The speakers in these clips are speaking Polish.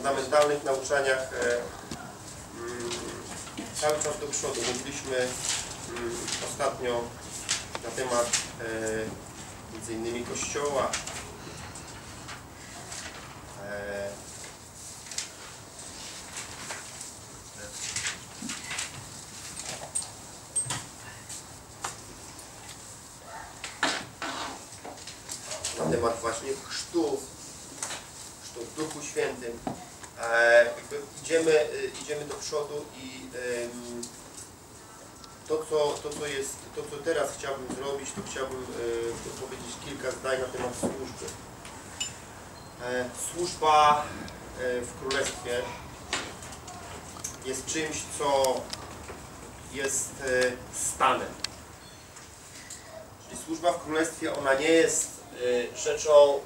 fundamentalnych nauczaniach e, mm, cały czas do przodu. Mówiliśmy mm, ostatnio na temat e, między innymi Kościoła. E, na temat właśnie chrztu, chrztu w Duchu Świętym. E, jakby idziemy, e, idziemy do przodu i em, to, co, jest, to, co teraz chciałbym zrobić, to chciałbym e, powiedzieć kilka zdań na temat służby. E, służba e, w Królestwie jest czymś, co jest e, stanem. Czyli służba w Królestwie, ona nie jest e, rzeczą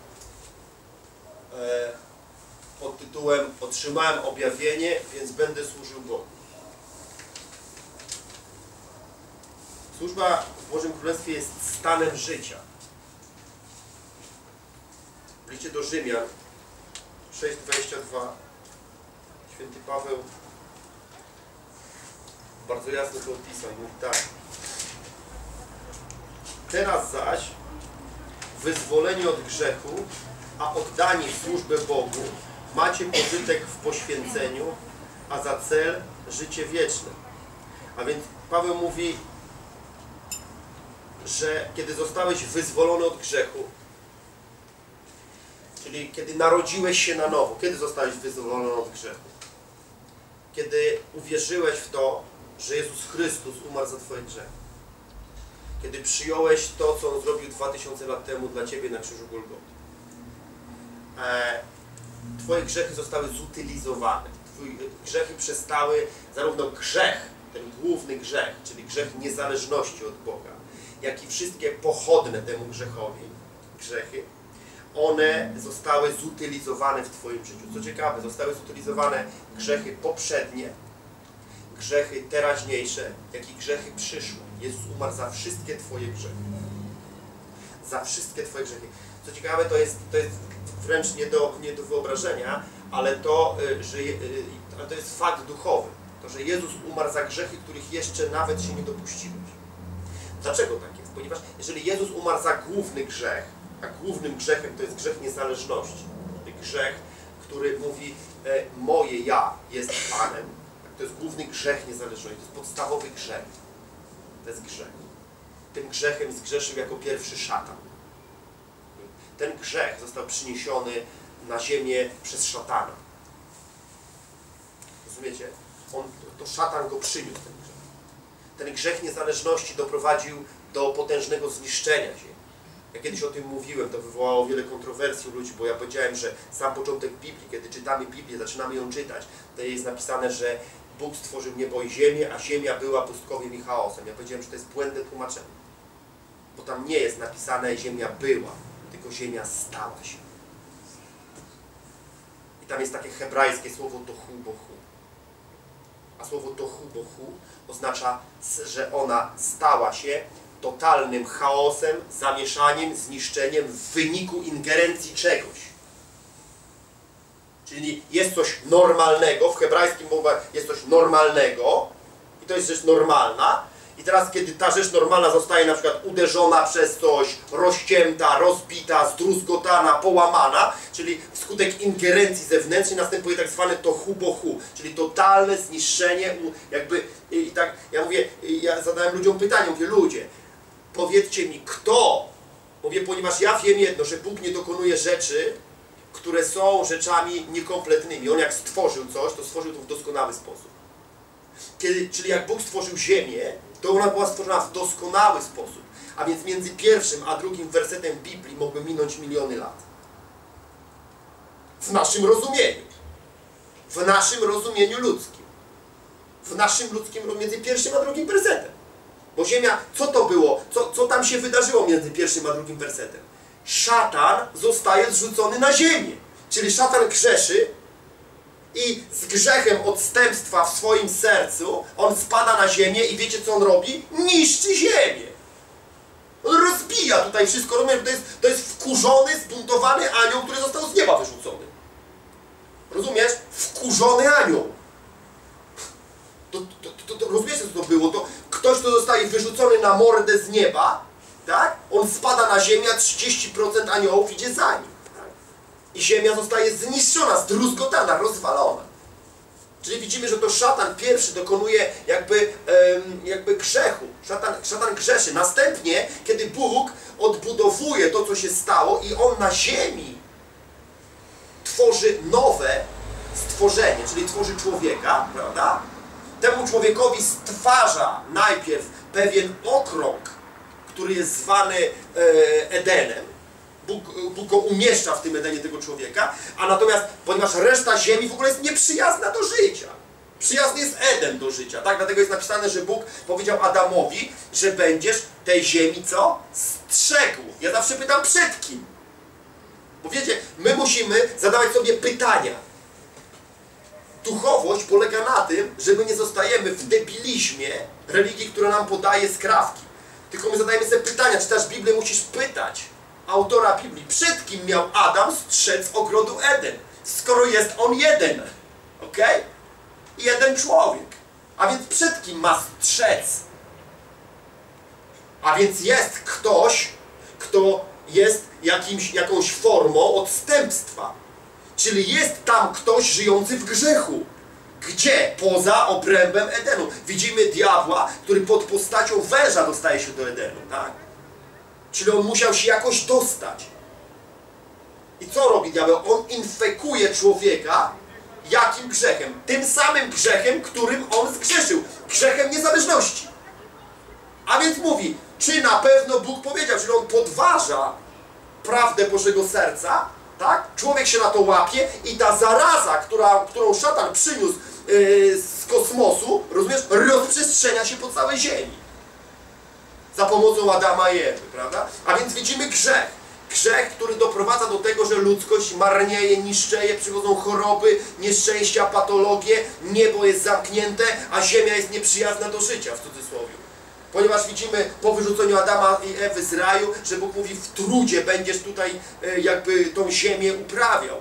e, pod tytułem otrzymałem objawienie, więc będę służył Bogu. Służba w Bożym Królestwie jest stanem życia. W liście do Rzymian 6,22 święty Paweł bardzo jasno to opisał. Mówi tak. Teraz zaś wyzwoleni od grzechu, a oddani w służbę Bogu, macie pożytek w poświęceniu, a za cel życie wieczne. A więc Paweł mówi, że kiedy zostałeś wyzwolony od grzechu, czyli kiedy narodziłeś się na nowo, kiedy zostałeś wyzwolony od grzechu? Kiedy uwierzyłeś w to, że Jezus Chrystus umarł za Twoje grzechy. Kiedy przyjąłeś to, co On zrobił 2000 lat temu dla Ciebie na krzyżu Golgoty. E, Twoje grzechy zostały zutylizowane. Twoje grzechy przestały, zarówno grzech, ten główny grzech, czyli grzech niezależności od Boga, jak i wszystkie pochodne temu grzechowi, grzechy, one zostały zutylizowane w Twoim życiu. Co ciekawe, zostały zutylizowane grzechy poprzednie, grzechy teraźniejsze, jak i grzechy przyszłe. Jezus umarł za wszystkie Twoje grzechy. Za wszystkie Twoje grzechy. Co ciekawe, to jest, to jest wręcz nie do, nie do wyobrażenia, ale to, y, że, y, ale to jest fakt duchowy. To, że Jezus umarł za grzechy, których jeszcze nawet się nie dopuściłeś. Dlaczego tak? Ponieważ jeżeli Jezus umarł za główny grzech, a głównym grzechem to jest grzech niezależności, grzech, który mówi e, moje ja jest Panem, to jest główny grzech niezależności, to jest podstawowy grzech. To jest grzech. Tym grzechem zgrzeszył jako pierwszy szatan. Ten grzech został przyniesiony na ziemię przez szatana. Rozumiecie? On, to szatan go przyniósł, ten grzech. Ten grzech niezależności doprowadził do potężnego zniszczenia ziemi. Ja kiedyś o tym mówiłem, to wywołało wiele kontrowersji u ludzi, bo ja powiedziałem, że sam początek Biblii, kiedy czytamy Biblię, zaczynamy ją czytać, to jest napisane, że Bóg stworzył niebo i ziemię, a ziemia była pustkowiem i chaosem. Ja powiedziałem, że to jest błędne tłumaczenie. Bo tam nie jest napisane ziemia była, tylko ziemia stała się. I tam jest takie hebrajskie słowo tohu bohu. A słowo tohu bohu oznacza, że ona stała się totalnym chaosem, zamieszaniem, zniszczeniem w wyniku ingerencji czegoś. Czyli jest coś normalnego, w hebrajskim mowa jest coś normalnego i to jest rzecz normalna. I teraz, kiedy ta rzecz normalna zostaje na przykład uderzona przez coś, rozcięta, rozbita, zdruzgotana, połamana, czyli wskutek ingerencji zewnętrznej następuje tak zwane tohu bohu, czyli totalne zniszczenie, jakby, i tak, ja mówię, ja zadałem ludziom pytanie, mówię, ludzie, powiedzcie mi, kto, mówię, ponieważ ja wiem jedno, że Bóg nie dokonuje rzeczy, które są rzeczami niekompletnymi. On jak stworzył coś, to stworzył to w doskonały sposób. Kiedy, czyli jak Bóg stworzył ziemię, to ona była stworzona w doskonały sposób. A więc między pierwszym a drugim wersetem Biblii mogły minąć miliony lat. W naszym rozumieniu. W naszym rozumieniu ludzkim. W naszym ludzkim między pierwszym a drugim wersetem. Bo ziemia, co to było? Co, co tam się wydarzyło między pierwszym a drugim wersetem? Szatan zostaje zrzucony na ziemię. Czyli szatan grzeszy i z grzechem odstępstwa w swoim sercu on spada na ziemię i wiecie co on robi? Niszczy ziemię. On rozbija tutaj wszystko. Rozumiesz? To jest, to jest wkurzony, zbuntowany anioł, który został z nieba wyrzucony. Rozumiesz? wkurzony anioł. To, to, to, to, rozumiecie, co to było? To ktoś, kto zostaje wyrzucony na mordę z nieba, tak? On spada na ziemię, a 30% aniołów idzie za nim. Tak? I ziemia zostaje zniszczona, zdruzgotana, rozwalona. Czyli widzimy, że to szatan pierwszy dokonuje jakby, jakby grzechu. Szatan, szatan grzeszy. Następnie, kiedy Bóg odbudowuje to, co się stało i On na ziemi tworzy nowe stworzenie, czyli tworzy człowieka, prawda? Temu człowiekowi stwarza najpierw pewien okrąg, który jest zwany e, Edenem. Bóg, Bóg go umieszcza w tym Edenie tego człowieka, a natomiast, ponieważ reszta ziemi w ogóle jest nieprzyjazna do życia. Przyjazny jest Eden do życia, tak? Dlatego jest napisane, że Bóg powiedział Adamowi, że będziesz tej ziemi co? Strzegł. Ja zawsze pytam przed kim? Bo wiecie, my musimy zadawać sobie pytania. Duchowość polega na tym, że my nie zostajemy w debilizmie religii, która nam podaje skrawki. Tylko my zadajemy sobie pytania, czytasz Biblię, musisz pytać autora Biblii, przed kim miał Adam strzec ogrodu Eden, skoro jest on jeden, ok? Jeden człowiek. A więc przed kim ma strzec? A więc jest ktoś, kto jest jakimś, jakąś formą odstępstwa. Czyli jest tam ktoś żyjący w grzechu. Gdzie? Poza obrębem Edenu. Widzimy diabła, który pod postacią węża dostaje się do Edenu, tak? Czyli on musiał się jakoś dostać. I co robi diabeł? On infekuje człowieka jakim grzechem? Tym samym grzechem, którym on zgrzeszył. Grzechem niezależności. A więc mówi, czy na pewno Bóg powiedział, czyli on podważa prawdę Bożego serca, tak? Człowiek się na to łapie i ta zaraza, która, którą szatan przyniósł yy, z kosmosu, rozumiesz, rozprzestrzenia się po całej ziemi. Za pomocą Adama i Ewy, prawda? A więc widzimy grzech. Grzech, który doprowadza do tego, że ludzkość marnieje, niszczeje, przychodzą choroby, nieszczęścia, patologie, niebo jest zamknięte, a ziemia jest nieprzyjazna do życia, w cudzysłowie. Ponieważ widzimy po wyrzuceniu Adama i Ewy z raju, że Bóg mówi w trudzie będziesz tutaj e, jakby tą ziemię uprawiał.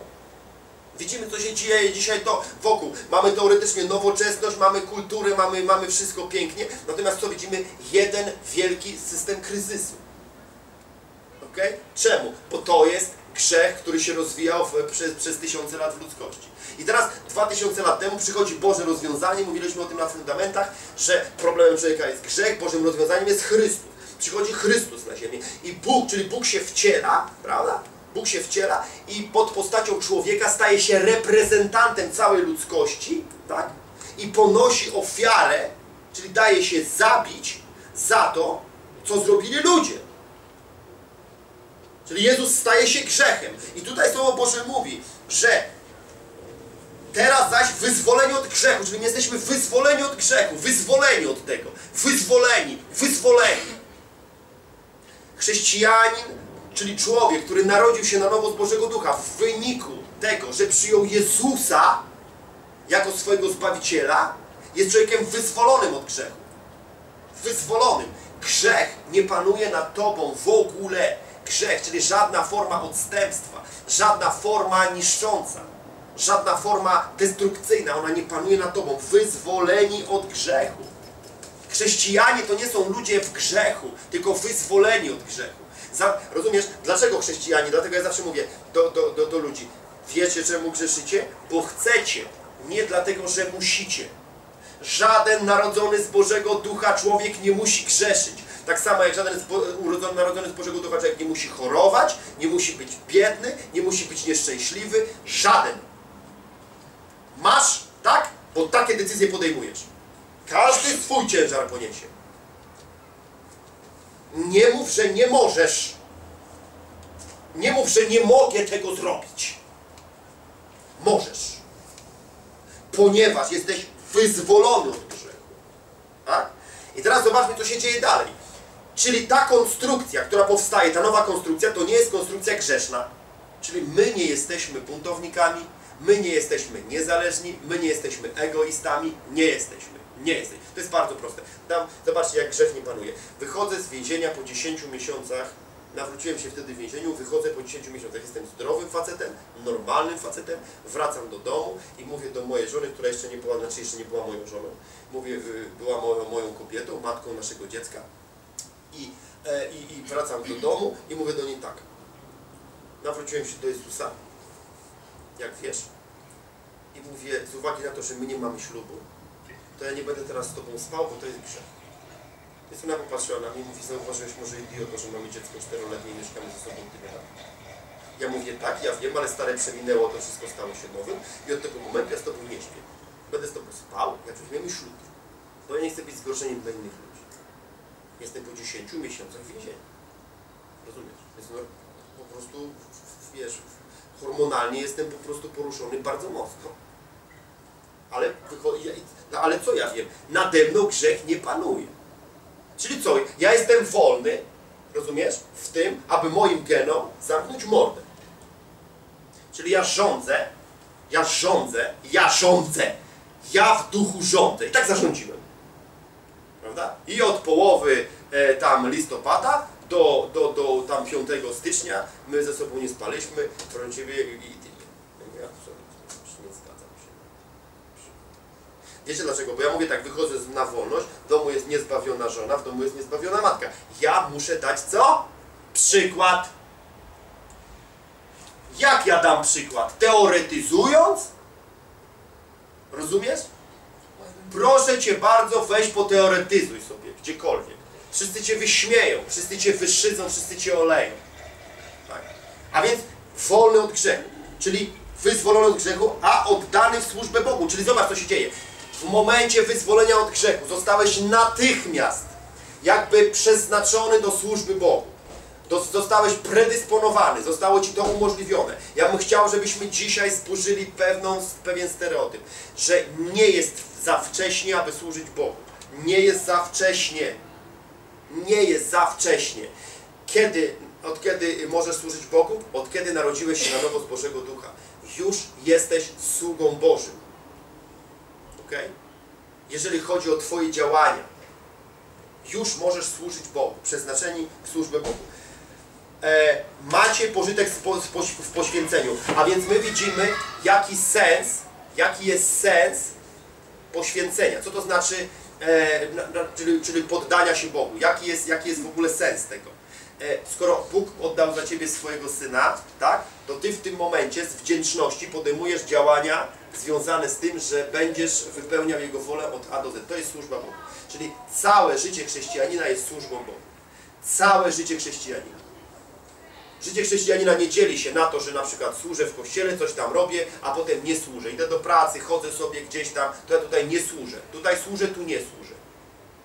Widzimy, co się dzieje dzisiaj to wokół. Mamy teoretycznie nowoczesność, mamy kulturę, mamy, mamy wszystko pięknie. Natomiast co widzimy? Jeden wielki system kryzysu. Ok? Czemu? Bo to jest grzech, który się rozwijał w, przez, przez tysiące lat w ludzkości. I teraz, dwa tysiące lat temu przychodzi Boże rozwiązanie, mówiliśmy o tym na fundamentach, że problemem człowieka jest grzech, Bożym rozwiązaniem jest Chrystus. Przychodzi Chrystus na ziemię i Bóg, czyli Bóg się wciela, prawda? Bóg się wciela i pod postacią człowieka staje się reprezentantem całej ludzkości, tak? I ponosi ofiarę, czyli daje się zabić za to, co zrobili ludzie. Jezus staje się grzechem. I tutaj Słowo Boże mówi, że teraz zaś wyzwoleni od grzechu, czyli my jesteśmy wyzwoleni od grzechu, wyzwoleni od tego, wyzwoleni, wyzwoleni. Chrześcijanin, czyli człowiek, który narodził się na nowo z Bożego Ducha w wyniku tego, że przyjął Jezusa jako swojego Zbawiciela, jest człowiekiem wyzwolonym od grzechu. Wyzwolonym. Grzech nie panuje nad tobą w ogóle. Grzech, czyli żadna forma odstępstwa, żadna forma niszcząca, żadna forma destrukcyjna, ona nie panuje nad tobą. Wyzwoleni od grzechu. Chrześcijanie to nie są ludzie w grzechu, tylko wyzwoleni od grzechu. Rozumiesz, dlaczego chrześcijanie? Dlatego ja zawsze mówię do, do, do, do ludzi. Wiecie, czemu grzeszycie? Bo chcecie, nie dlatego, że musicie. Żaden narodzony z Bożego Ducha człowiek nie musi grzeszyć. Tak samo jak żaden narodzony z Bożego Ducha człowiek nie musi chorować, nie musi być biedny, nie musi być nieszczęśliwy. Żaden. Masz, tak? Bo takie decyzje podejmujesz. Każdy swój ciężar poniesie. Nie mów, że nie możesz. Nie mów, że nie mogę tego zrobić. Możesz. Ponieważ jesteś wyzwolony od grzechu. Tak? I teraz zobaczmy, co się dzieje dalej. Czyli ta konstrukcja, która powstaje, ta nowa konstrukcja, to nie jest konstrukcja grzeszna. Czyli my nie jesteśmy buntownikami, my nie jesteśmy niezależni, my nie jesteśmy egoistami, nie jesteśmy. Nie jesteś. To jest bardzo proste. Tam, zobaczcie, jak grzech nie panuje. Wychodzę z więzienia po 10 miesiącach nawróciłem się wtedy w więzieniu, wychodzę po 10 miesiącach, jestem zdrowym facetem, normalnym facetem, wracam do domu i mówię do mojej żony, która jeszcze nie była, znaczy jeszcze nie była moją żoną, mówię, y, była moją, moją kobietą, matką naszego dziecka i, e, i, i wracam do domu i mówię do niej tak, nawróciłem się do Jezusa, jak wiesz, i mówię, z uwagi na to, że my nie mamy ślubu, to ja nie będę teraz z Tobą spał, bo to jest grzech. Więc ona popatrzyła na mnie i mówi, zauważyłeś może idioto, że mamy dziecko czteroletnie i mieszkamy ze sobą tyle lat. Ja mówię, tak, ja wiem, ale stare przeminęło, to wszystko stało się nowym i od tego momentu ja z Tobą nie śpię. Będę z Tobą spał, jak weźmiemy ślub. Bo ja nie chcę być zgorszeniem dla innych ludzi. Jestem po 10 miesiącach w więzieniu. Rozumiesz? Więc no, po prostu, wiesz, hormonalnie jestem po prostu poruszony bardzo mocno. Ale, no, ale co ja wiem? Nade mną grzech nie panuje. Czyli co? Ja jestem wolny, rozumiesz? W tym, aby moim genom zamknąć mordę. Czyli ja rządzę, ja rządzę, ja rządzę, ja w duchu rządzę. I tak zarządziłem. Prawda? I od połowy e, tam listopada do, do, do tam 5 stycznia my ze sobą nie spaliśmy, proszę Ciebie i, tyle. Ja mówię, absolutnie, nie zgadzam się. Wiecie dlaczego? Bo ja mówię tak, wychodzę na wolność, w domu jest niezbawiona żona, w domu jest niezbawiona matka. Ja muszę dać co? Przykład. Jak ja dam przykład? Teoretyzując? Rozumiesz? Proszę Cię bardzo, weź poteoretyzuj sobie, gdziekolwiek. Wszyscy Cię wyśmieją, wszyscy Cię wyszydzą, wszyscy Cię oleją. Tak. A więc wolny od grzechu, czyli wyzwolony od grzechu, a oddany w służbę Bogu. Czyli zobacz, co się dzieje. W momencie wyzwolenia od grzechu zostałeś natychmiast jakby przeznaczony do służby Bogu. Zostałeś predysponowany, zostało Ci to umożliwione. Ja bym chciał, żebyśmy dzisiaj zburzyli pewną, pewien stereotyp, że nie jest za wcześnie, aby służyć Bogu. Nie jest za wcześnie. Nie jest za wcześnie. Kiedy, od kiedy możesz służyć Bogu? Od kiedy narodziłeś się na nowo z Bożego Ducha. Już jesteś sługą Bożym. Ok? Jeżeli chodzi o Twoje działania, już możesz służyć Bogu, przeznaczeni w służbę Bogu. E, macie pożytek w, po, w, poś- w poświęceniu, a więc my widzimy, jaki sens, jaki jest sens poświęcenia. Co to znaczy, e, czyli, czyli poddania się Bogu. Jaki jest, jaki jest w ogóle sens tego? E, skoro Bóg oddał za Ciebie swojego Syna, tak, to Ty w tym momencie z wdzięczności podejmujesz działania związane z tym, że będziesz wypełniał Jego wolę od A do Z. To jest służba Bogu. Czyli całe życie chrześcijanina jest służbą Bogu. Całe życie chrześcijanina. Życie chrześcijanina nie dzieli się na to, że na przykład służę w kościele, coś tam robię, a potem nie służę. Idę do pracy, chodzę sobie gdzieś tam, to ja tutaj nie służę. Tutaj służę, tu nie służę.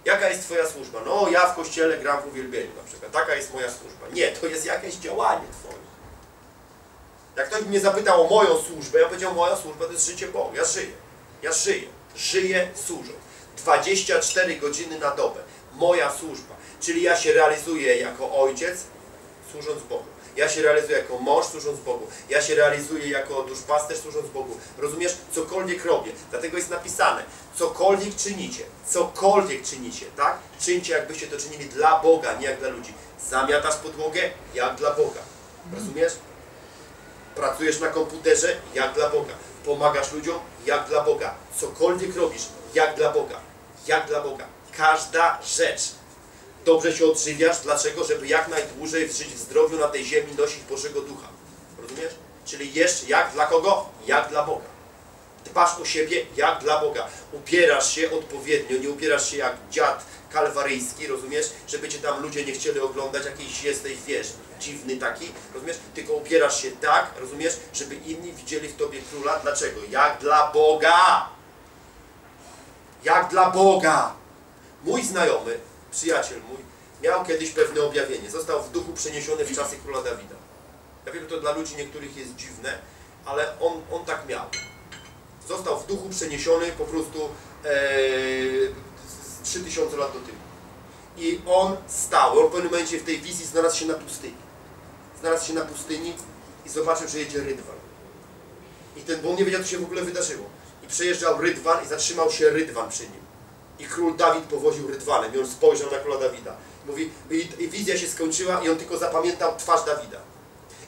Jaka jest Twoja służba? No, ja w kościele gram w uwielbieniu na przykład. Taka jest moja służba. Nie, to jest jakieś działanie Twoje. Jak ktoś mnie zapytał o moją służbę, ja powiedział, moja służba to jest życie Bogu. Ja żyję. Ja żyję. Żyję służąc. 24 godziny na dobę. Moja służba. Czyli ja się realizuję jako ojciec, służąc Bogu. Ja się realizuję jako mąż, służąc Bogu. Ja się realizuję jako duszpasterz, służąc Bogu. Rozumiesz? Cokolwiek robię. Dlatego jest napisane, cokolwiek czynicie, cokolwiek czynicie, tak? Czyńcie, jakbyście to czynili dla Boga, nie jak dla ludzi. Zamiatasz podłogę, jak dla Boga. Rozumiesz? Pracujesz na komputerze, jak dla Boga. Pomagasz ludziom, jak dla Boga. Cokolwiek robisz, jak dla Boga. Jak dla Boga. Każda rzecz. Dobrze się odżywiasz, dlaczego? Żeby jak najdłużej żyć w zdrowiu na tej ziemi, nosić Bożego Ducha. Rozumiesz? Czyli jesz jak dla kogo? Jak dla Boga. Dbasz o siebie jak dla Boga. Upierasz się odpowiednio, nie upierasz się jak dziad kalwaryjski, rozumiesz? Żeby cię tam ludzie nie chcieli oglądać, jakiś jesteś, wiesz, dziwny taki, rozumiesz? Tylko upierasz się tak, rozumiesz? Żeby inni widzieli w tobie króla. Dlaczego? Jak dla Boga! Jak dla Boga! Mój znajomy, przyjaciel mój, miał kiedyś pewne objawienie. Został w duchu przeniesiony w czasy króla Dawida. Ja wiem, to dla ludzi niektórych jest dziwne, ale on, on tak miał. Został w duchu przeniesiony po prostu e, z 3000 lat do tyłu. I on stał, on w pewnym momencie w tej wizji znalazł się na pustyni. Znalazł się na pustyni i zobaczył, że jedzie rydwan. I ten, bo on nie wiedział, co się w ogóle wydarzyło. I przejeżdżał rydwan i zatrzymał się rydwan przy nim. I król Dawid powoził rydwanem i on spojrzał na króla Dawida. Mówi, i, i wizja się skończyła i on tylko zapamiętał twarz Dawida.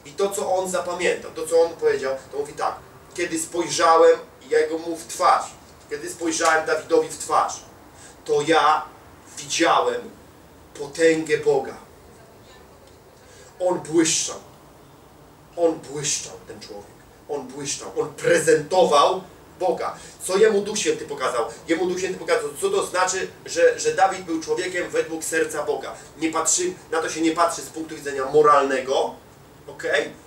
I to, co on zapamiętał, to, co on powiedział, to mówi tak. Kiedy spojrzałem jego mu w twarz, kiedy spojrzałem Dawidowi w twarz, to ja widziałem potęgę Boga. On błyszczał. On błyszczał, ten człowiek. On błyszczał. On prezentował Boga. Co jemu Duch Święty pokazał? Jemu Duch Święty pokazał, co to znaczy, że, że Dawid był człowiekiem według serca Boga. Nie patrzy, na to się nie patrzy z punktu widzenia moralnego, ok?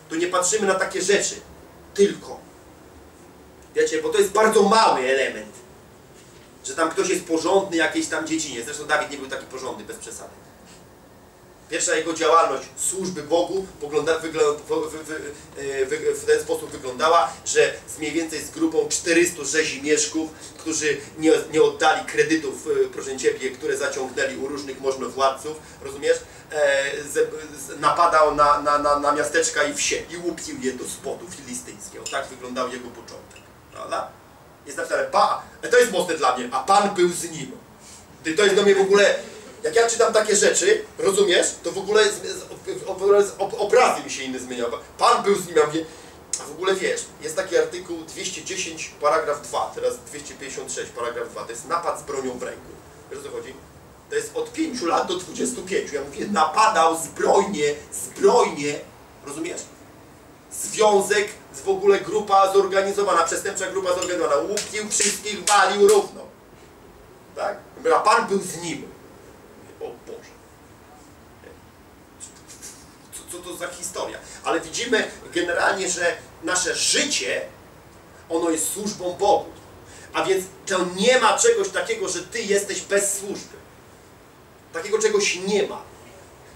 Tu nie patrzymy na takie rzeczy. Tylko. Wiecie, bo to jest bardzo mały element. Że tam ktoś jest porządny jakiejś tam dziedzinie. Zresztą Dawid nie był taki porządny, bez przesady. Pierwsza jego działalność służby Bogu wy, w ten sposób wyglądała, że z mniej więcej z grupą 400 rzezimieszków, którzy nie, nie oddali kredytów, proszę Ciebie, które zaciągnęli u różnych możnowładców, rozumiesz? E, napadał na, na, na, na miasteczka i wsie i łupił je do spodu filistyńskie. O tak wyglądał jego początek. Prawda? Jest napisane, pa, to jest mocne dla mnie, a Pan był z nim. To jest do mnie w ogóle jak ja czytam takie rzeczy, rozumiesz, to w ogóle obrazy mi się inny zmieniają. Pan był z nim, ja mówię, a w ogóle wiesz, jest taki artykuł 210 paragraf 2, teraz 256 paragraf 2, to jest napad z bronią w ręku. Wiesz o co chodzi? To jest od 5 lat do 25. Ja mówię, napadał zbrojnie, zbrojnie, rozumiesz? Związek, w ogóle grupa zorganizowana, przestępcza grupa zorganizowana, łupił wszystkich, walił równo. Tak? A Pan był z nim. O Boże. Co, to za historia? Ale widzimy generalnie, że nasze życie, ono jest służbą Bogu. A więc to nie ma czegoś takiego, że Ty jesteś bez służby. Takiego czegoś nie ma.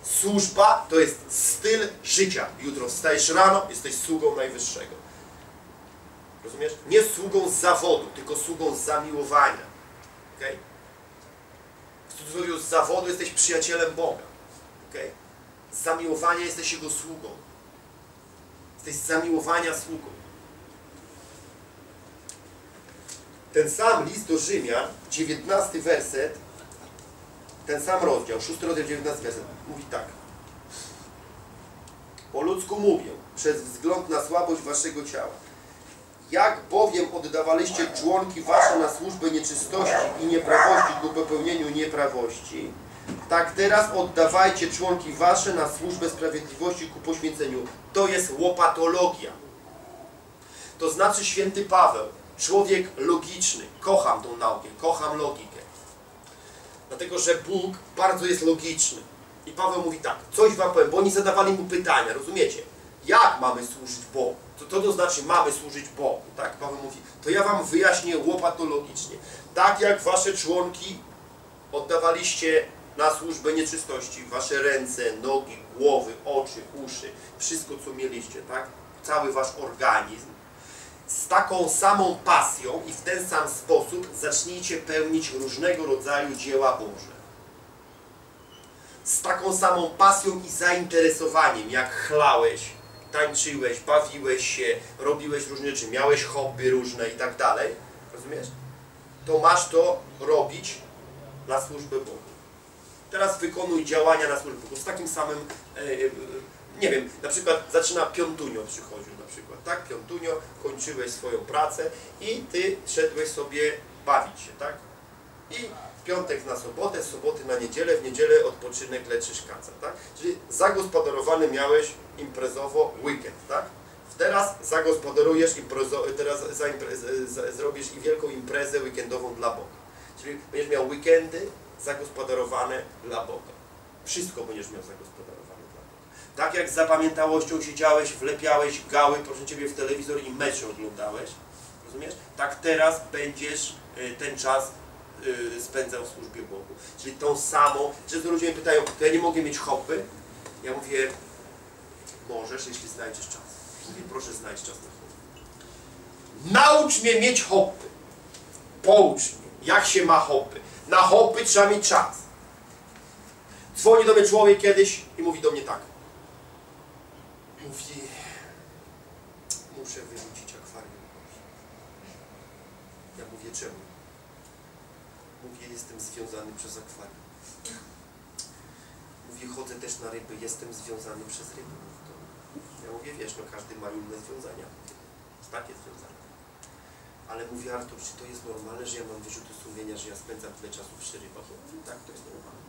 Służba to jest styl życia. Jutro wstajesz rano, jesteś sługą Najwyższego. Rozumiesz? Nie sługą zawodu, tylko sługą zamiłowania. Okay? W cudzysłowie z zawodu jesteś przyjacielem Boga. Okay? Z zamiłowania jesteś Jego sługą. Jesteś z zamiłowania sługą. Ten sam list do Rzymian, 19 werset, ten sam rozdział, 6 rozdział, 19 werset, mówi tak. Po ludzku mówię, przez wzgląd na słabość waszego ciała. Jak bowiem oddawaliście członki wasze na służbę nieczystości i nieprawości ku popełnieniu nieprawości, tak teraz oddawajcie członki wasze na służbę sprawiedliwości ku poświęceniu. To jest łopatologia. To znaczy święty Paweł, człowiek logiczny. Kocham tą naukę, kocham logikę. Dlatego, że Bóg bardzo jest logiczny. I Paweł mówi tak, coś wam powiem, bo oni zadawali mu pytania, rozumiecie? Jak mamy służyć Bogu? To, to, to znaczy mamy służyć Bogu, tak? Paweł mówi, to ja wam wyjaśnię łopatologicznie. Tak jak wasze członki oddawaliście na służbę nieczystości, wasze ręce, nogi, głowy, oczy, uszy, wszystko co mieliście, tak? Cały wasz organizm. Z taką samą pasją i w ten sam sposób zacznijcie pełnić różnego rodzaju dzieła Boże. Z taką samą pasją i zainteresowaniem, jak chlałeś, tańczyłeś, bawiłeś się, robiłeś różne rzeczy, miałeś hobby różne i tak dalej, rozumiesz? To masz to robić na służbę Bogu. Teraz wykonuj działania na służbę z takim samym, e, e, nie wiem, na przykład zaczyna Piątunio przychodził na przykład, tak? Piątunio, kończyłeś swoją pracę i ty szedłeś sobie bawić się, tak? I piątek na sobotę, soboty na niedzielę, w niedzielę odpoczynek leczysz kaca, tak? Czyli zagospodarowany miałeś imprezowo weekend, tak? Teraz zagospodarujesz imprezo, teraz za, za, zrobisz i wielką imprezę weekendową dla Boga. Czyli będziesz miał weekendy zagospodarowane dla Boga. Wszystko będziesz miał zagospodarowane dla Boga. Tak jak z zapamiętałością siedziałeś, wlepiałeś gały, proszę Ciebie, w telewizor i mecze oglądałeś, rozumiesz? Tak teraz będziesz ten czas y, spędzał w służbie Bogu. Czyli tą samą, często ludzie mnie pytają, to ja nie mogę mieć hobby? Ja mówię, możesz, jeśli znajdziesz czas. Mówię, proszę znajdź czas na hobby. Naucz mnie mieć hobby. Poucz mnie, jak się ma hobby. Na hobby trzeba mieć czas. Dzwoni do mnie człowiek kiedyś i mówi do mnie tak. Mówi, muszę wyrzucić akwarium. Ja mówię, czemu? Mówię, jestem związany przez akwarium. Mówi, chodzę też na ryby, jestem związany przez ryby. Ja mówię, wiesz, no każdy ma inne związania. Takie związania. Ale mówi Artur, czy to jest normalne, że ja mam wyrzuty sumienia, że ja spędzam tyle czasu przy rybach? Ja mówię, tak, to jest normalne.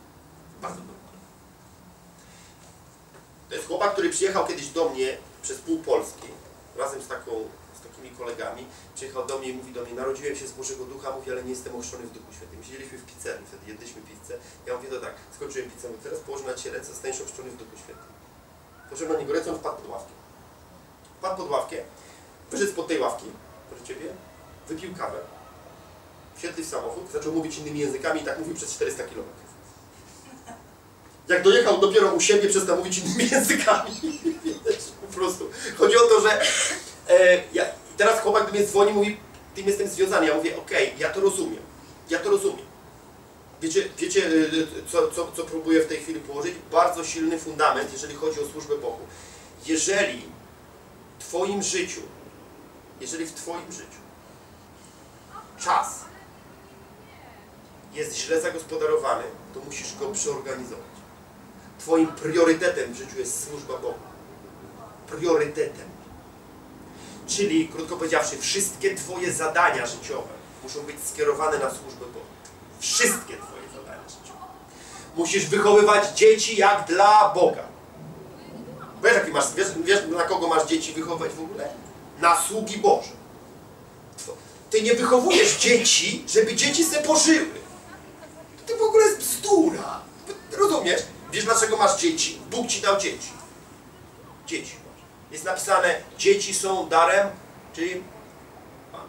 Bardzo normalne. To jest chłopak, który przyjechał kiedyś do mnie przez pół Polski, razem z, taką, z takimi kolegami. Przyjechał do mnie i mówi do mnie, narodziłem się z Bożego Ducha, mówi, ale nie jestem ochrzczony w Duchu Świętym. Siedzieliśmy w pizzerii, wtedy jedliśmy pizzę. Ja mówię, to tak, skończyłem pizzę, mówię, teraz położę na Cię ręce, zostaniesz ochrzczony w Duchu Świętym. Położyłem na niego ręce, wpadł pod ławkę. Wpadł pod ławkę, wyszedł spod tej ławki, proszę Ciebie, wypił kawę, wsiedli w samochód, zaczął mówić innymi językami i tak mówił przez 400 km. Jak dojechał dopiero u siebie, przestał mówić innymi językami. Po prostu. Chodzi o to, że e, ja, teraz chłopak do mnie dzwoni, mówi, tym jestem związany. Ja mówię, okej, ja to rozumiem. Ja to rozumiem. Wiecie, wiecie e, co, co, co próbuję w tej chwili położyć? Bardzo silny fundament, jeżeli chodzi o służbę Bogu. Jeżeli w Twoim życiu, jeżeli w Twoim życiu czas jest źle zagospodarowany, to musisz go przeorganizować. Twoim priorytetem w życiu jest służba Bogu. Priorytetem. Czyli, krótko powiedziawszy, wszystkie Twoje zadania życiowe muszą być skierowane na służbę Bogu. Wszystkie Twoje zadania życiowe. Musisz wychowywać dzieci jak dla Boga. Wiesz, jaki masz, wiesz, wiesz, na kogo masz dzieci wychowywać w ogóle? Na sługi Boże. Ty nie wychowujesz dzieci, żeby dzieci se pożyły. To w ogóle jest bzdura. Rozumiesz? Wiesz dlaczego masz dzieci? Bóg ci dał dzieci. Dzieci. Jest napisane, dzieci są darem, czyli Pan.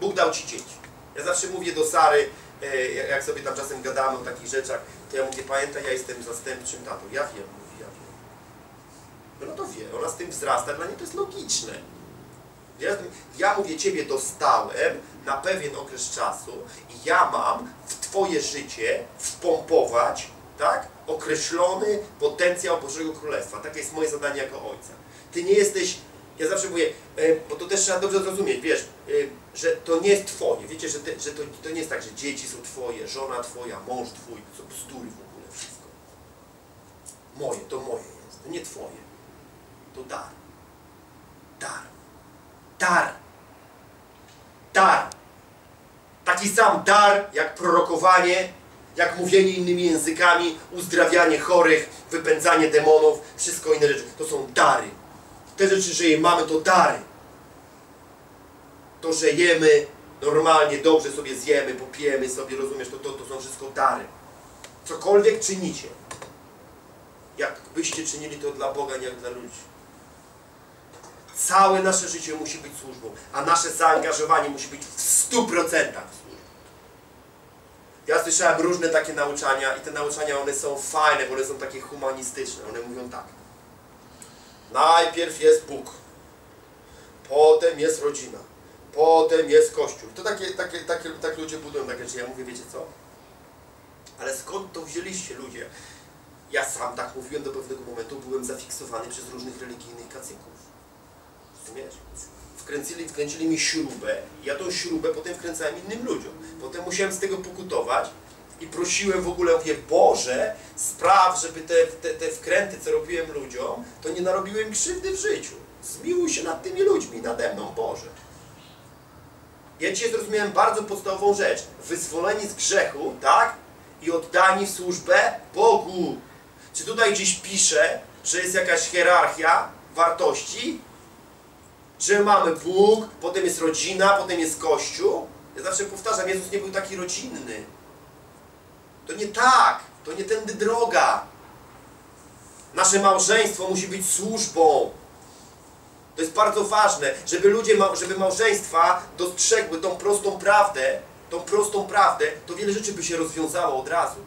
Bóg dał ci dzieci. Ja zawsze mówię do Sary, e, jak sobie tam czasem gadamy o takich rzeczach, to ja mówię, pamiętaj, ja jestem zastępczym tatą. Ja wiem, mówi, ja wiem. No to wie, ona z tym wzrasta, dla niej to jest logiczne. Ja, mówię, Ciebie dostałem na pewien okres czasu i ja mam w Twoje życie wpompować, tak, określony potencjał Bożego Królestwa. Takie jest moje zadanie jako ojca. Ty nie jesteś, ja zawsze mówię, e, bo to też trzeba dobrze zrozumieć, wiesz, e, że to nie jest Twoje. Wiecie, że, te, że to, to nie jest tak, że dzieci są Twoje, żona Twoja, mąż Twój, są bzdury w ogóle, wszystko. Moje, to moje jest, to nie Twoje. To dar. Dar. Dar. Dar. Taki sam dar jak prorokowanie, jak mówienie innymi językami, uzdrawianie chorych, wypędzanie demonów, wszystko inne rzeczy. To są dary. Te rzeczy, że je mamy, to dary. To, że jemy normalnie, dobrze sobie zjemy, popijemy sobie, rozumiesz, to, to, to są wszystko dary. Cokolwiek czynicie, jakbyście czynili to dla Boga, nie jak dla ludzi. Całe nasze życie musi być służbą, a nasze zaangażowanie musi być w 100% w służbę. Ja słyszałem różne takie nauczania i te nauczania one są fajne, bo one są takie humanistyczne. One mówią tak. Najpierw jest Bóg, potem jest rodzina, potem jest Kościół. To takie, takie, takie, tak ludzie budują takie rzeczy. Ja mówię, wiecie co? Ale skąd to wzięliście ludzie? Ja sam tak mówiłem do pewnego momentu, byłem zafiksowany przez różnych religijnych kacyków. Wkręcili, wkręcili mi śrubę, ja tą śrubę potem wkręcałem innym ludziom. Potem musiałem z tego pokutować i prosiłem w ogóle, mówię, Boże, spraw, żeby te, te, te wkręty, co robiłem ludziom, to nie narobiłem krzywdy w życiu. Zmiłuj się nad tymi ludźmi, nade mną, Boże. Ja dzisiaj zrozumiałem bardzo podstawową rzecz. Wyzwoleni z grzechu, tak? I oddani w służbę Bogu. Czy tutaj gdzieś pisze, że jest jakaś hierarchia wartości? Że mamy Bóg, potem jest rodzina, potem jest Kościół. Ja zawsze powtarzam, Jezus nie był taki rodzinny. To nie tak, to nie tędy droga. Nasze małżeństwo musi być służbą. To jest bardzo ważne, żeby ludzie, żeby małżeństwa dostrzegły tą prostą prawdę, tą prostą prawdę, to wiele rzeczy by się rozwiązało od razu.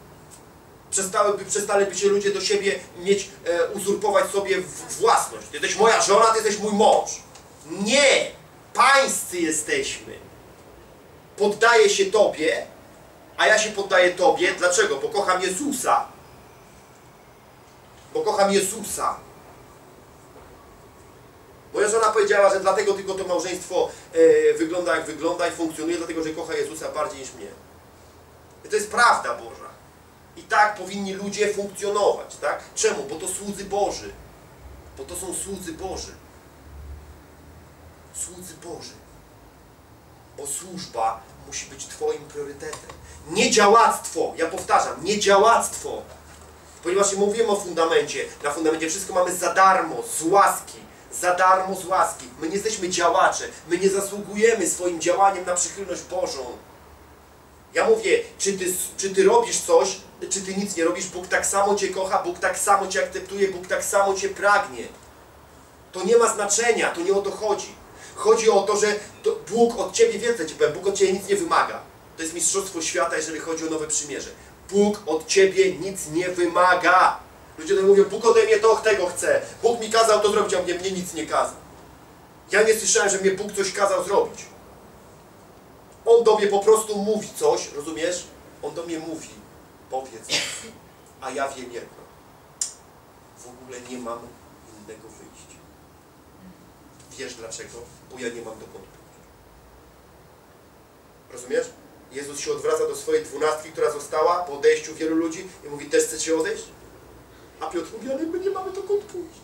Przestałyby, przestaliby się ludzie do siebie mieć, e, uzurpować sobie własność. Ty jesteś moja żona, ty jesteś mój mąż. Nie! Pańscy jesteśmy. Poddaję się Tobie, a ja się poddaję Tobie. Dlaczego? Bo kocham Jezusa. Bo kocham Jezusa. Moja żona powiedziała, że dlatego tylko to małżeństwo e, wygląda jak wygląda i funkcjonuje, dlatego że kocha Jezusa bardziej niż mnie. I to jest prawda Boża. I tak powinni ludzie funkcjonować, tak? Czemu? Bo to słudzy Boży. Bo to są słudzy Boży. Słudzy Boży. Bo służba musi być Twoim priorytetem. Nie działactwo, ja powtarzam, nie działactwo. Ponieważ nie mówimy o fundamencie. Na fundamencie wszystko mamy za darmo, z łaski. Za darmo z łaski. My nie jesteśmy działacze. My nie zasługujemy swoim działaniem na przychylność Bożą. Ja mówię, czy ty, czy ty robisz coś, czy ty nic nie robisz, Bóg tak samo Cię kocha, Bóg tak samo Cię akceptuje, Bóg tak samo Cię pragnie. To nie ma znaczenia, to nie o to chodzi. Chodzi o to, że to Bóg od Ciebie, więcej Ci Bóg od Ciebie nic nie wymaga. To jest mistrzostwo świata, jeżeli chodzi o nowe przymierze. Bóg od Ciebie nic nie wymaga. Ludzie tak mówią, Bóg ode mnie to, tego chce. Bóg mi kazał to zrobić, a mnie, mnie nic nie kazał. Ja nie słyszałem, że mnie Bóg coś kazał zrobić. On do mnie po prostu mówi coś, rozumiesz? On do mnie mówi, powiedz, a ja wiem jedno. W ogóle nie mam innego wyjścia. Wiesz dlaczego? Bo ja nie mam pójść. Rozumiesz? Jezus się odwraca do swojej dwunastki, która została po odejściu wielu ludzi i mówi, też chcecie odejść? A Piotr mówi, ale my nie mamy dokąd pójść.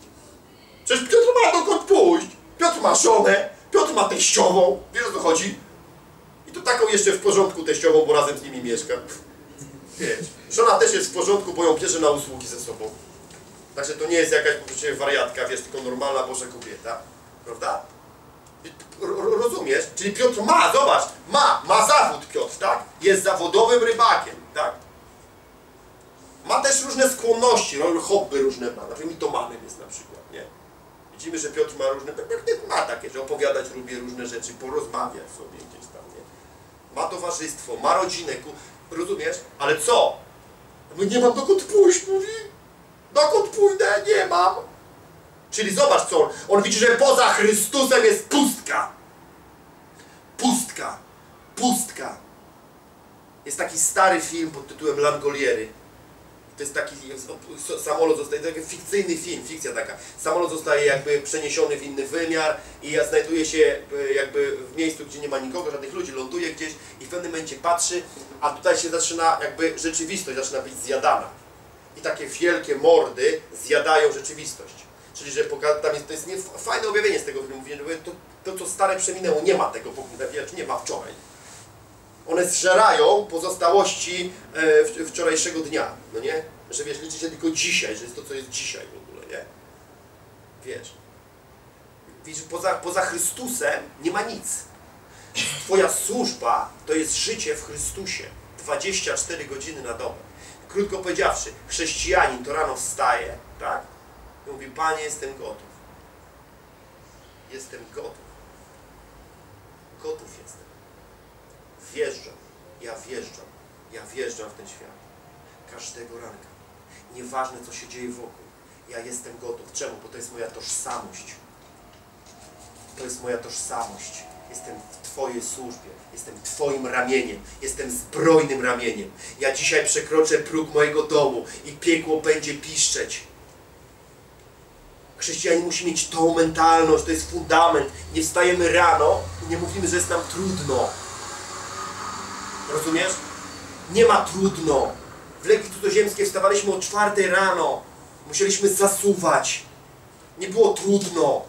Przecież Piotr ma dokąd pójść. Piotr ma żonę, Piotr ma teściową. Wiesz o co chodzi? I to taką jeszcze w porządku teściową, bo razem z nimi mieszka. Wiesz, żona też jest w porządku, bo ją bierze na usługi ze sobą. Także to nie jest jakaś po wariatka, wiesz, tylko normalna Boża kobieta. Prawda? Rozumiesz? Czyli Piotr ma, zobacz, ma, ma zawód Piotr, tak? Jest zawodowym rybakiem, tak? Ma też różne skłonności, hobby różne ma, na przykład mitomanem jest na przykład, nie? Widzimy, że Piotr ma różne, pewnie ma takie, że opowiadać lubi różne rzeczy, porozmawiać sobie gdzieś tam, nie? Ma towarzystwo, ma rodzinę, rozumiesz? Ale co? No nie mam dokąd pójść, mówi. Dokąd pójdę? Nie mam. Czyli zobacz co, on, on widzi, że poza Chrystusem jest pustka. Pustka. Pustka. Jest taki stary film pod tytułem Langoliery. To jest taki samolot zostaje, taki fikcyjny film, fikcja taka. Samolot zostaje jakby przeniesiony w inny wymiar i znajduje się e, jakby w miejscu, gdzie nie ma nikogo, żadnych ludzi, ląduje gdzieś i w pewnym momencie patrzy, a tutaj się zaczyna jakby rzeczywistość zaczyna być zjadana. I takie wielkie mordy zjadają rzeczywistość. Czyli, że tam jest, to jest nie, fajne objawienie z tego filmu, mówię, że to, to co stare przeminęło, nie ma tego, wiesz, nie ma wczoraj one zżerają pozostałości e, wczorajszego dnia, no nie? Że wiesz, liczy się tylko dzisiaj, że jest to, co jest dzisiaj w ogóle, nie? Wiesz. Widzisz, poza, poza Chrystusem nie ma nic. Twoja służba to jest życie w Chrystusie. 24 godziny na dobę. Krótko powiedziawszy, chrześcijanin to rano wstaje, tak? Mówi, Panie, jestem gotów. Jestem gotów. Gotów jestem wjeżdżam, ja wjeżdżam, ja wjeżdżam w ten świat. Każdego ranka. Nieważne, co się dzieje wokół. Ja jestem gotów. Czemu? Bo to jest moja tożsamość. To jest moja tożsamość. Jestem w Twojej służbie. Jestem Twoim ramieniem. Jestem zbrojnym ramieniem. Ja dzisiaj przekroczę próg mojego domu i piekło będzie piszczeć. Chrześcijanin musi mieć tą mentalność, to jest fundament. Nie wstajemy rano i nie mówimy, że jest nam trudno. Rozumiesz? Nie ma trudno. W Legii Cudzoziemskiej wstawaliśmy o czwartej rano. Musieliśmy zasuwać. Nie było trudno.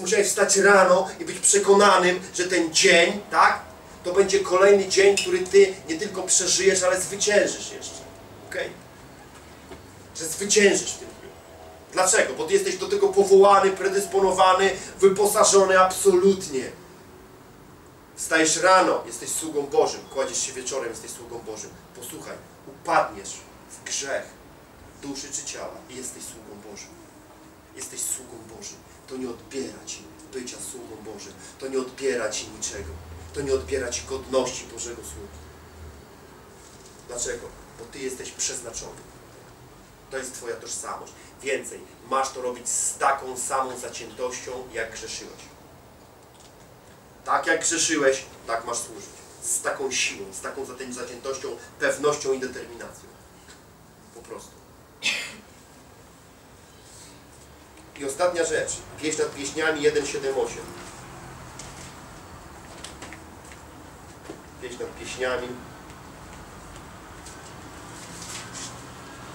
Musiałeś wstać rano i być przekonanym, że ten dzień, tak? To będzie kolejny dzień, który ty nie tylko przeżyjesz, ale zwyciężysz jeszcze. Okej? Że zwyciężysz w tym. Dlaczego? Bo ty jesteś do tego powołany, predysponowany, wyposażony absolutnie. Wstajesz rano, jesteś sługą Bożym, kładziesz się wieczorem, jesteś sługą Bożym. Posłuchaj, upadniesz w grzech duszy czy ciała i jesteś sługą Bożym. Jesteś sługą Bożym. To nie odbiera Ci bycia sługą Bożym. To nie odbiera Ci niczego. To nie odbiera Ci godności Bożego sługi. Dlaczego? Bo Ty jesteś przeznaczony. To jest Twoja tożsamość. Więcej, masz to robić z taką samą zaciętością, jak grzeszyłeś. Tak jak grzeszyłeś, tak masz służyć. Z taką siłą, z taką zaciętością, pewnością i determinacją. Po prostu. I ostatnia rzecz. Pieśń nad pieśniami 178. Pieśń nad pieśniami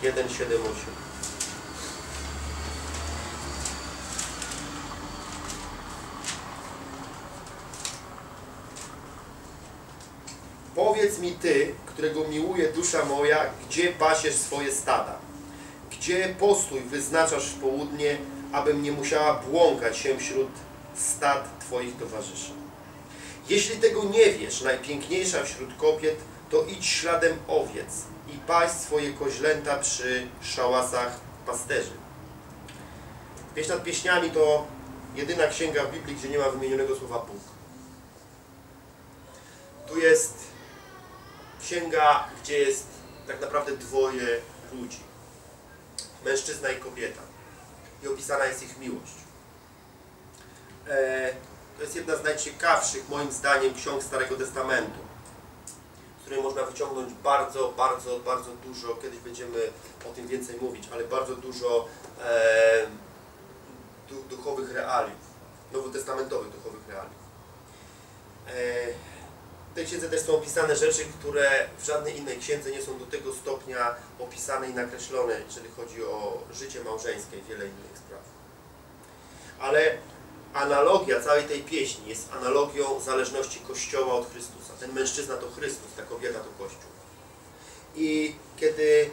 1, 7, 8. Powiedz mi Ty, którego miłuje dusza moja, gdzie pasiesz swoje stada? Gdzie postój wyznaczasz w południe, abym nie musiała błąkać się wśród stad Twoich towarzyszy? Jeśli tego nie wiesz, najpiękniejsza wśród kobiet, to idź śladem owiec i paść swoje koźlęta przy szałasach pasterzy. Pieśń nad pieśniami to jedyna księga w Biblii, gdzie nie ma wymienionego słowa Bóg. Tu jest księga, gdzie jest tak naprawdę dwoje ludzi. Mężczyzna i kobieta. I opisana jest ich miłość. E, to jest jedna z najciekawszych, moim zdaniem, ksiąg Starego Testamentu, której można wyciągnąć bardzo, bardzo, bardzo dużo, kiedyś będziemy o tym więcej mówić, ale bardzo dużo e, du, duchowych realiów, nowotestamentowych duchowych realiów. E, w tej księdze też są opisane rzeczy, które w żadnej innej księdze nie są do tego stopnia opisane i nakreślone, jeżeli chodzi o życie małżeńskie i wiele innych spraw. Ale analogia całej tej pieśni jest analogią zależności Kościoła od Chrystusa. Ten mężczyzna to Chrystus, ta kobieta to Kościół. I kiedy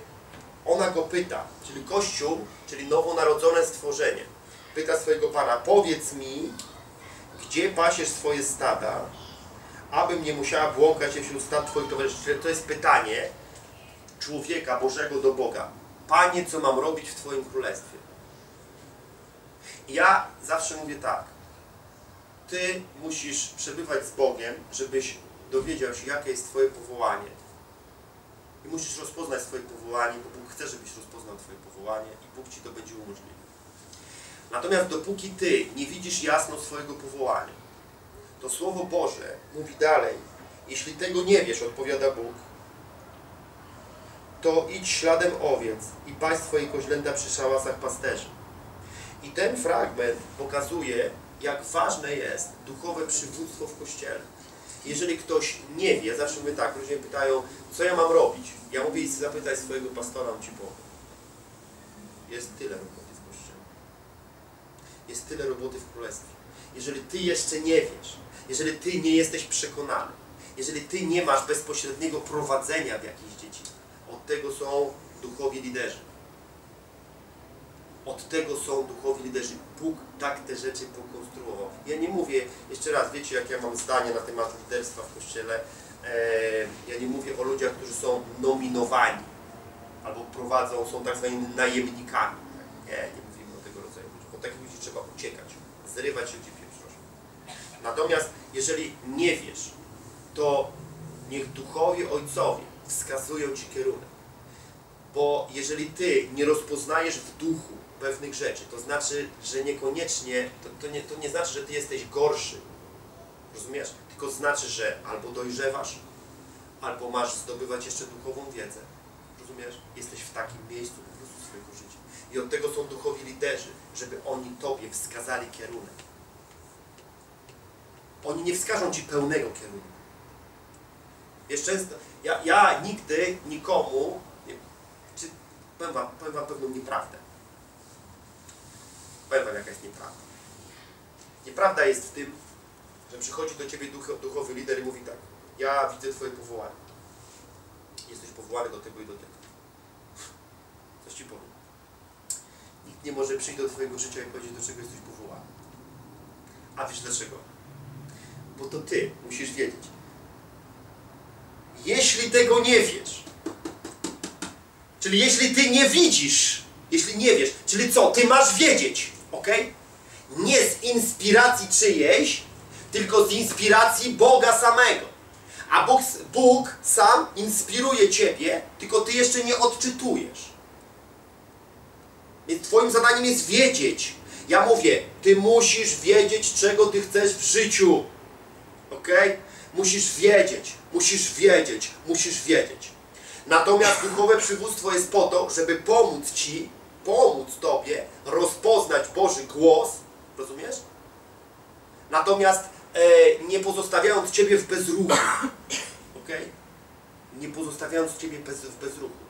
ona go pyta, czyli Kościół, czyli nowonarodzone stworzenie, pyta swojego Pana, powiedz mi, gdzie pasiesz swoje stada, abym nie musiała błąkać się wśród stad Twoich towarzyszy. To jest pytanie człowieka Bożego do Boga. Panie, co mam robić w Twoim Królestwie? I ja zawsze mówię tak. Ty musisz przebywać z Bogiem, żebyś dowiedział się, jakie jest Twoje powołanie. I musisz rozpoznać swoje powołanie, bo Bóg chce, żebyś rozpoznał Twoje powołanie i Bóg Ci to będzie umożliwił. Natomiast dopóki Ty nie widzisz jasno swojego powołania, to Słowo Boże mówi dalej, jeśli tego nie wiesz, odpowiada Bóg, to idź śladem owiec i paść swoje koźlęta przy szałasach pasterzy. I ten fragment pokazuje, jak ważne jest duchowe przywództwo w Kościele. Jeżeli ktoś nie wie, zawsze mówię tak, ludzie pytają, co ja mam robić? Ja mówię, zapytaj swojego pastora, on Ci powie. Jest tyle roboty w Kościele. Jest tyle roboty w Królestwie. Jeżeli Ty jeszcze nie wiesz, jeżeli Ty nie jesteś przekonany, jeżeli Ty nie masz bezpośredniego prowadzenia w jakiejś dziedzinie, od tego są duchowi liderzy. Od tego są duchowi liderzy. Bóg tak te rzeczy pokonstruował. Ja nie mówię, jeszcze raz, wiecie jak ja mam zdanie na temat liderstwa w Kościele. Eee, ja nie mówię o ludziach, którzy są nominowani albo prowadzą, są tak zwanymi najemnikami. Nie, nie mówimy o tego rodzaju ludziach. Od takich ludzi trzeba uciekać, zrywać się gdzie pieprzosz. Natomiast jeżeli nie wiesz, to niech duchowi ojcowie wskazują Ci kierunek. Bo jeżeli Ty nie rozpoznajesz w duchu pewnych rzeczy, to znaczy, że niekoniecznie, to, to, nie, to nie znaczy, że Ty jesteś gorszy. Rozumiesz? Tylko znaczy, że albo dojrzewasz, albo masz zdobywać jeszcze duchową wiedzę. Rozumiesz? Jesteś w takim miejscu po prostu swojego życia. I od tego są duchowi liderzy, żeby oni Tobie wskazali kierunek. Oni nie wskażą Ci pełnego kierunku. Wiesz, często, ja, ja nigdy nikomu, nie, czy, powiem, wam, powiem Wam pewną nieprawdę. Powiem Wam, jaka jest nieprawda. Nieprawda jest w tym, że przychodzi do Ciebie duch, duchowy lider i mówi tak, ja widzę Twoje powołanie. Jesteś powołany do tego i do tego. Coś Ci powiem. Nikt nie może przyjść do Twojego życia i powiedzieć, do czego jesteś powołany. A wiesz dlaczego? Bo to Ty musisz wiedzieć. Jeśli tego nie wiesz, czyli jeśli Ty nie widzisz, jeśli nie wiesz, czyli co? Ty masz wiedzieć, ok? Nie z inspiracji czyjejś, tylko z inspiracji Boga samego. A Bóg, Bóg sam inspiruje Ciebie, tylko Ty jeszcze nie odczytujesz. Więc Twoim zadaniem jest wiedzieć. Ja mówię, Ty musisz wiedzieć, czego Ty chcesz w życiu. Ok? Musisz wiedzieć, musisz wiedzieć, musisz wiedzieć. Natomiast duchowe przywództwo jest po to, żeby pomóc Ci, pomóc Tobie rozpoznać Boży głos, rozumiesz? Natomiast e, nie pozostawiając Ciebie w bezruchu, ok? Nie pozostawiając Ciebie bez, w bezruchu.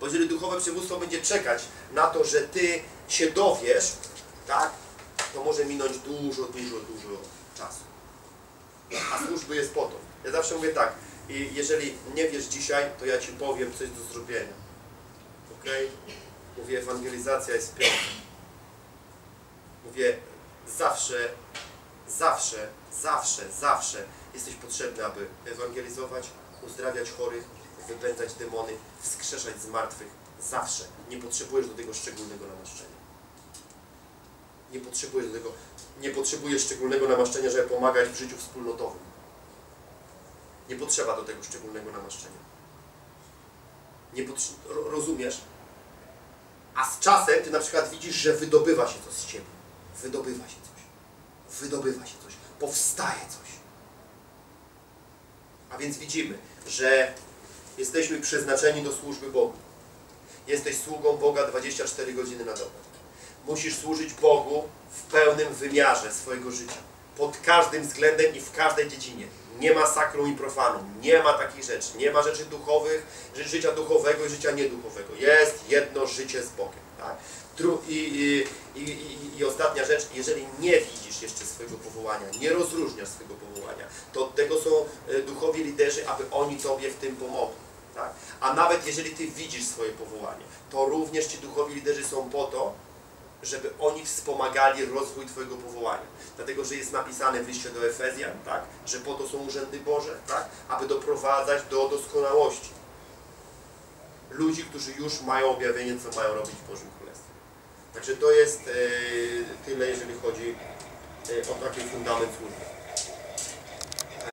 Bo jeżeli duchowe przywództwo będzie czekać na to, że ty się dowiesz, tak, to może minąć dużo, dużo, dużo czasu. A służby jest po to. Ja zawsze mówię tak, jeżeli nie wiesz dzisiaj, to ja ci powiem coś do zrobienia. Ok? Mówię, ewangelizacja jest piąta. Mówię, zawsze, zawsze, zawsze, zawsze jesteś potrzebny, aby ewangelizować, uzdrawiać chorych, wypędzać demony, wskrzeszać z martwych. Zawsze. Nie potrzebujesz do tego szczególnego namaszczenia. Nie potrzebujesz do tego, nie potrzebujesz szczególnego namaszczenia, żeby pomagać w życiu wspólnotowym. Nie potrzeba do tego szczególnego namaszczenia. Nie rozumiesz? A z czasem ty na przykład widzisz, że wydobywa się coś z ciebie. Wydobywa się coś. Wydobywa się coś. Powstaje coś. A więc widzimy, że jesteśmy przeznaczeni do służby Bogu. Jesteś sługą Boga 24 godziny na dobę. Musisz służyć Bogu w pełnym wymiarze swojego życia. Pod każdym względem i w każdej dziedzinie. Nie ma sakrum i profanum. Nie ma takich rzeczy. Nie ma rzeczy duchowych, ży- życia duchowego i życia nieduchowego. Jest jedno życie z Bogiem. Tak? I, i, i, I ostatnia rzecz, jeżeli nie widzisz jeszcze swojego powołania, nie rozróżniasz swojego powołania, to od tego są e, duchowi liderzy, aby oni Tobie w tym pomogli. Tak? A nawet jeżeli Ty widzisz swoje powołanie, to również ci duchowi liderzy są po to, żeby oni wspomagali rozwój Twojego powołania. Dlatego, że jest napisane w liście do Efezjan, tak? że po to są urzędy Boże, tak? aby doprowadzać do doskonałości. Ludzi, którzy już mają objawienie, co mają robić w Bożym Królestwie. Także to jest e, tyle, jeżeli chodzi e, o taki fundament służby.